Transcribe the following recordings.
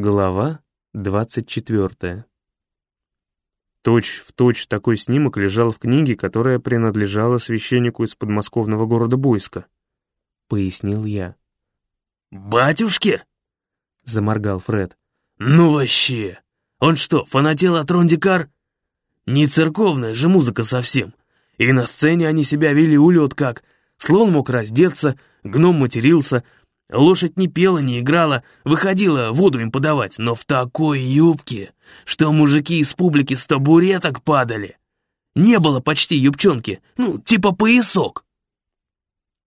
Глава 24. Точь в точь такой снимок лежал в книге, которая принадлежала священнику из подмосковного города Буйска. Пояснил я. «Батюшки?» — заморгал Фред. «Ну вообще! Он что, фанател от Рондикар? Не церковная же музыка совсем. И на сцене они себя вели улет как. Слон мог раздеться, гном матерился, лошадь не пела, не играла, выходила воду им подавать, но в такой юбке, что мужики из публики с табуреток падали. Не было почти юбчонки, ну, типа поясок.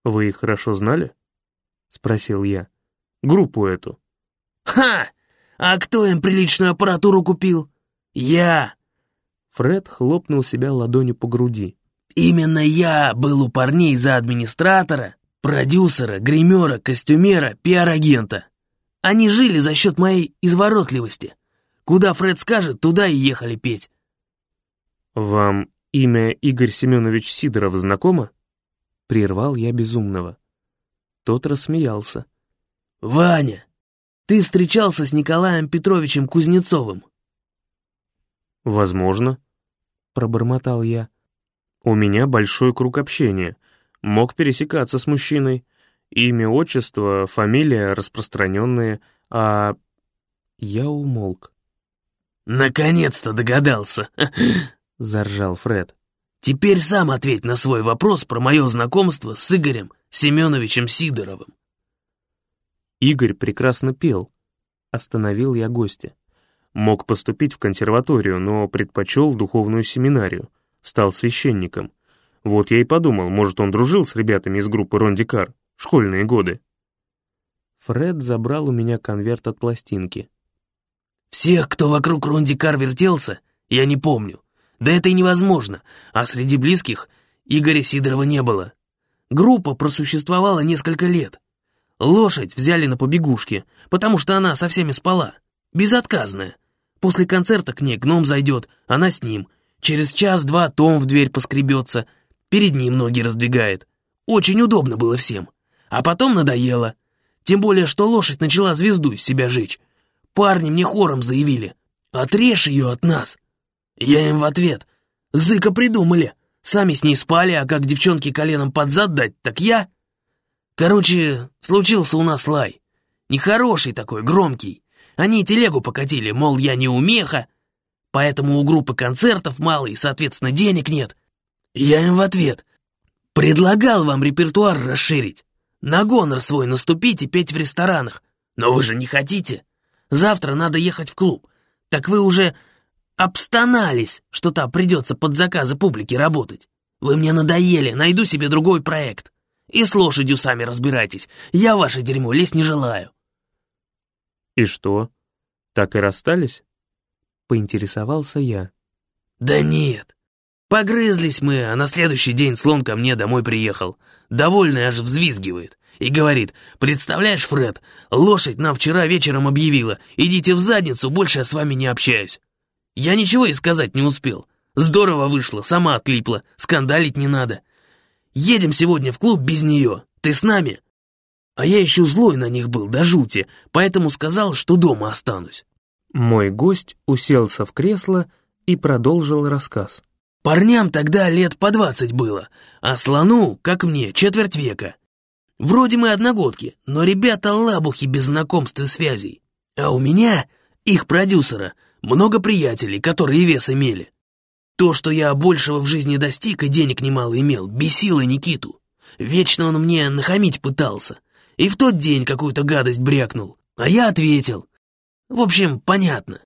«Вы их хорошо знали?» — спросил я. «Группу эту». «Ха! А кто им приличную аппаратуру купил? Я!» Фред хлопнул себя ладонью по груди. «Именно я был у парней за администратора, продюсера, гримера, костюмера, пиар-агента. Они жили за счет моей изворотливости. Куда Фред скажет, туда и ехали петь». «Вам имя Игорь Семенович Сидоров знакомо?» Прервал я безумного. Тот рассмеялся. «Ваня, ты встречался с Николаем Петровичем Кузнецовым?» «Возможно», — пробормотал я. «У меня большой круг общения. Мог пересекаться с мужчиной. Имя, отчество, фамилия распространенные, а...» Я умолк. «Наконец-то догадался!» — заржал Фред. «Теперь сам ответь на свой вопрос про мое знакомство с Игорем Семеновичем Сидоровым». Игорь прекрасно пел. Остановил я гостя. Мог поступить в консерваторию, но предпочел духовную семинарию. Стал священником. Вот я и подумал, может, он дружил с ребятами из группы Ронди Кар в школьные годы. Фред забрал у меня конверт от пластинки. «Всех, кто вокруг Ронди Кар вертелся, я не помню. Да это и невозможно, а среди близких Игоря Сидорова не было. Группа просуществовала несколько лет. Лошадь взяли на побегушки, потому что она со всеми спала. Безотказная. После концерта к ней гном зайдет, она с ним. Через час-два Том в дверь поскребется, перед ним ноги раздвигает. Очень удобно было всем. А потом надоело. Тем более, что лошадь начала звезду из себя жечь. Парни мне хором заявили. «Отрежь ее от нас!» Я им в ответ. «Зыка придумали. Сами с ней спали, а как девчонке коленом под зад дать, так я...» Короче, случился у нас лай. Нехороший такой, громкий. Они телегу покатили, мол, я не умеха, поэтому у группы концертов мало и, соответственно, денег нет. Я им в ответ. Предлагал вам репертуар расширить. На гонор свой наступить и петь в ресторанах. Но вы же не хотите. Завтра надо ехать в клуб. Так вы уже обстонались, что там придется под заказы публики работать. Вы мне надоели, найду себе другой проект. И с лошадью сами разбирайтесь. Я ваше дерьмо лезть не желаю». «И что, так и расстались?» Поинтересовался я. «Да нет. Погрызлись мы, а на следующий день слон ко мне домой приехал. Довольный аж взвизгивает. И говорит, представляешь, Фред, лошадь нам вчера вечером объявила, идите в задницу, больше я с вами не общаюсь. Я ничего и сказать не успел. Здорово вышло, сама отлипла, скандалить не надо. Едем сегодня в клуб без нее. Ты с нами?» А я еще злой на них был до жути, поэтому сказал, что дома останусь. Мой гость уселся в кресло и продолжил рассказ. Парням тогда лет по двадцать было, а слону, как мне, четверть века. Вроде мы одногодки, но ребята лабухи без знакомств и связей. А у меня, их продюсера, много приятелей, которые вес имели. То, что я большего в жизни достиг и денег немало имел, бесило Никиту. Вечно он мне нахамить пытался. И в тот день какую-то гадость брякнул. А я ответил. В общем, понятно.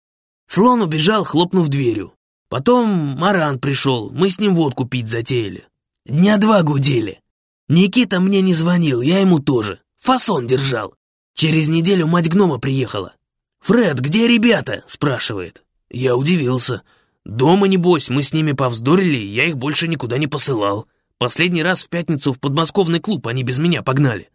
Слон убежал, хлопнув дверью. Потом Маран пришел, мы с ним водку пить затеяли. Дня два гудели. Никита мне не звонил, я ему тоже. Фасон держал. Через неделю мать гнома приехала. «Фред, где ребята?» — спрашивает. Я удивился. Дома, небось, мы с ними повздорили, я их больше никуда не посылал. Последний раз в пятницу в подмосковный клуб они без меня погнали.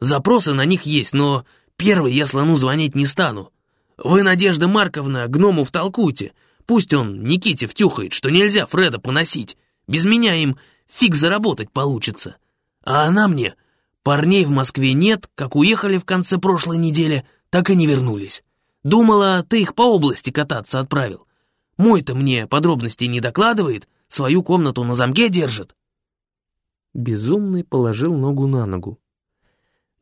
Запросы на них есть, но первый я слону звонить не стану. Вы, Надежда Марковна, гному втолкуйте. Пусть он Никите втюхает, что нельзя Фреда поносить. Без меня им фиг заработать получится. А она мне... Парней в Москве нет, как уехали в конце прошлой недели, так и не вернулись. Думала, ты их по области кататься отправил. Мой-то мне подробностей не докладывает, свою комнату на замке держит». Безумный положил ногу на ногу.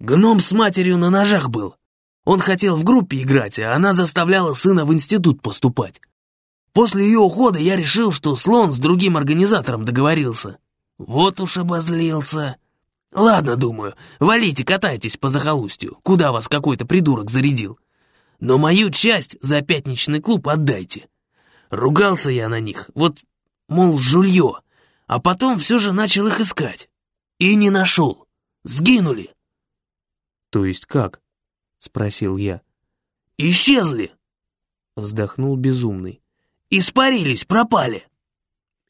«Гном с матерью на ножах был. Он хотел в группе играть, а она заставляла сына в институт поступать. После ее ухода я решил, что слон с другим организатором договорился. Вот уж обозлился. Ладно, думаю, валите, катайтесь по захолустью, куда вас какой-то придурок зарядил. Но мою часть за пятничный клуб отдайте. Ругался я на них, вот, мол, жулье, а потом все же начал их искать. И не нашел. Сгинули. То есть как? Спросил я. Исчезли. Вздохнул безумный. Испарились, пропали.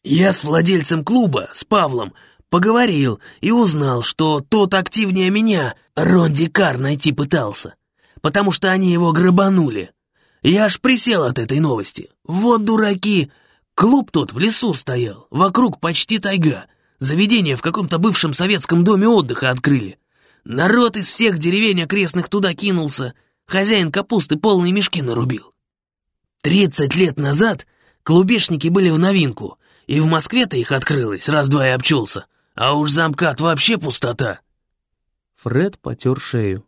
Я с владельцем клуба, с Павлом, поговорил и узнал, что тот активнее меня Ронди Кар найти пытался, потому что они его грабанули. Я аж присел от этой новости. Вот дураки! Клуб тот в лесу стоял, вокруг почти тайга. Заведение в каком-то бывшем советском доме отдыха открыли. Народ из всех деревень окрестных туда кинулся. Хозяин капусты полные мешки нарубил. Тридцать лет назад клубешники были в новинку, и в Москве-то их открылось, раз-два и обчелся. А уж замкат вообще пустота. Фред потер шею.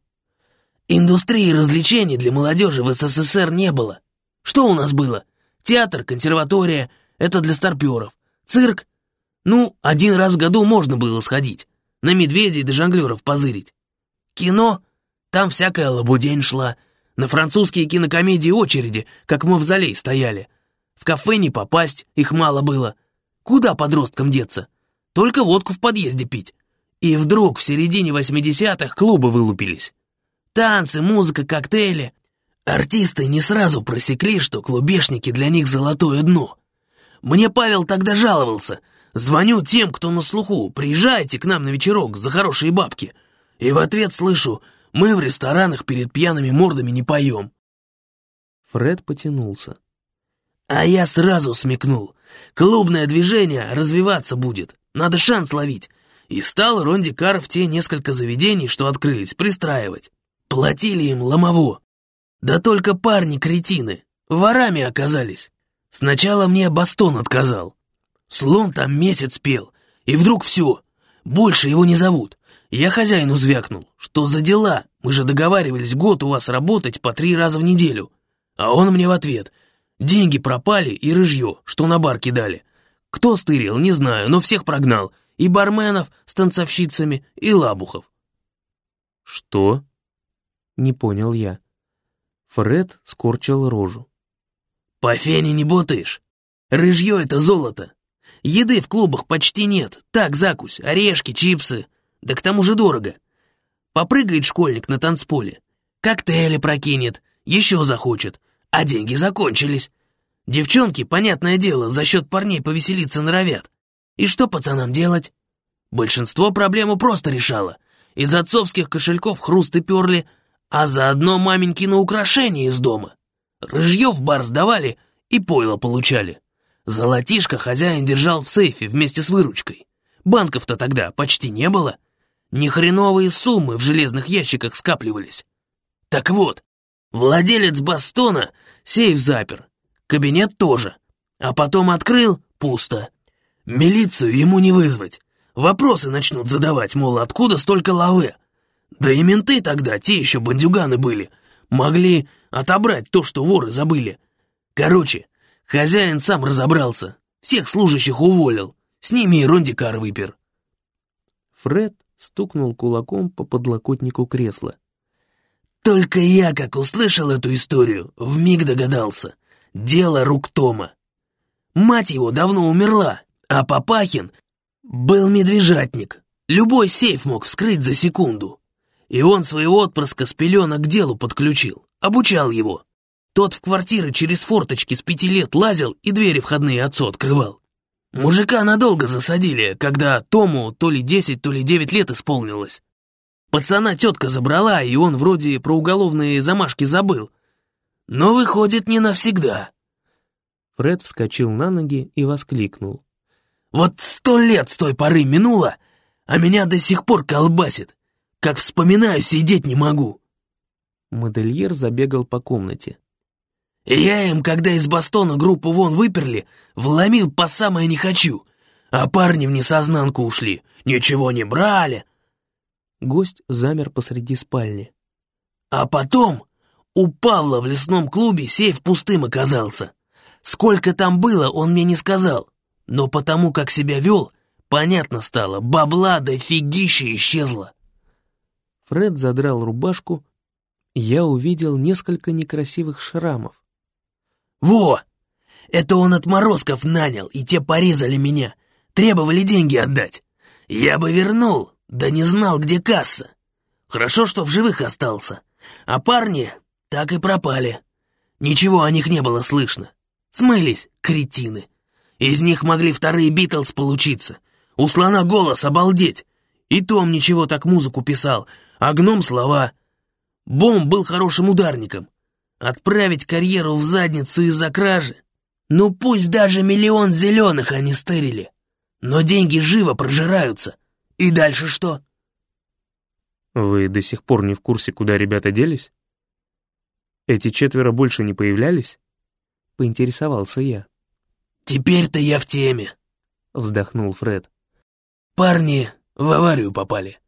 Индустрии развлечений для молодежи в СССР не было. Что у нас было? Театр, консерватория, это для старперов. Цирк. Ну, один раз в году можно было сходить. На медведей да жонглеров позырить. Кино. Там всякая лабудень шла. На французские кинокомедии очереди, как в мавзолей, стояли. В кафе не попасть, их мало было. Куда подросткам деться? Только водку в подъезде пить. И вдруг в середине восьмидесятых клубы вылупились. Танцы, музыка, коктейли. Артисты не сразу просекли, что клубешники для них золотое дно. Мне Павел тогда жаловался. Звоню тем, кто на слуху, приезжайте к нам на вечерок за хорошие бабки. И в ответ слышу, мы в ресторанах перед пьяными мордами не поем. Фред потянулся. А я сразу смекнул. Клубное движение развиваться будет, надо шанс ловить. И стал Ронди Кар в те несколько заведений, что открылись, пристраивать. Платили им ломово. Да только парни кретины, ворами оказались. Сначала мне Бастон отказал. Слон там месяц пел, и вдруг все, больше его не зовут. Я хозяину звякнул, что за дела, мы же договаривались год у вас работать по три раза в неделю. А он мне в ответ, деньги пропали и рыжье, что на бар кидали. Кто стырил, не знаю, но всех прогнал, и барменов с танцовщицами, и лабухов. «Что?» Не понял я. Фред скорчил рожу. «По фене не ботаешь. Рыжье — это золото. Еды в клубах почти нет. Так, закусь, орешки, чипсы. Да к тому же дорого. Попрыгает школьник на танцполе. Коктейли прокинет, еще захочет. А деньги закончились. Девчонки, понятное дело, за счет парней повеселиться норовят. И что пацанам делать? Большинство проблему просто решало. Из отцовских кошельков хрусты перли, а заодно маменькины украшения из дома. Рыжье в бар сдавали и пойло получали. Золотишко хозяин держал в сейфе вместе с выручкой. Банков-то тогда почти не было. Нехреновые суммы в железных ящиках скапливались. Так вот, владелец Бастона сейф запер, кабинет тоже, а потом открыл — пусто. Милицию ему не вызвать. Вопросы начнут задавать, мол, откуда столько лавы? Да и менты тогда, те еще бандюганы были, могли отобрать то, что воры забыли. Короче, хозяин сам разобрался, всех служащих уволил, с ними и Рондикар выпер. Фред стукнул кулаком по подлокотнику кресла. Только я, как услышал эту историю, вмиг догадался. Дело рук Тома. Мать его давно умерла, а Папахин был медвежатник. Любой сейф мог вскрыть за секунду. И он своего отпрыска с пеленок к делу подключил, обучал его. Тот в квартиры через форточки с пяти лет лазил и двери входные отцу открывал. Мужика надолго засадили, когда Тому то ли десять, то ли девять лет исполнилось. Пацана тетка забрала, и он вроде про уголовные замашки забыл. Но выходит не навсегда. Фред вскочил на ноги и воскликнул. «Вот сто лет с той поры минуло, а меня до сих пор колбасит. Как вспоминаю, сидеть не могу!» Модельер забегал по комнате. Я им, когда из Бастона группу вон выперли, вломил по самое не хочу, а парни в несознанку ушли, ничего не брали». Гость замер посреди спальни. «А потом у Павла в лесном клубе сейф пустым оказался. Сколько там было, он мне не сказал, но потому как себя вел, понятно стало, бабла да фигища исчезла». Фред задрал рубашку. Я увидел несколько некрасивых шрамов. «Во! Это он отморозков нанял, и те порезали меня. Требовали деньги отдать. Я бы вернул, да не знал, где касса. Хорошо, что в живых остался. А парни так и пропали. Ничего о них не было слышно. Смылись, кретины. Из них могли вторые Битлз получиться. У слона голос обалдеть. И Том ничего так музыку писал, а гном слова. Бом был хорошим ударником. Отправить карьеру в задницу из-за кражи? Ну пусть даже миллион зеленых они стырили. Но деньги живо прожираются. И дальше что? Вы до сих пор не в курсе, куда ребята делись? Эти четверо больше не появлялись? Поинтересовался я. Теперь-то я в теме, вздохнул Фред. Парни в аварию попали.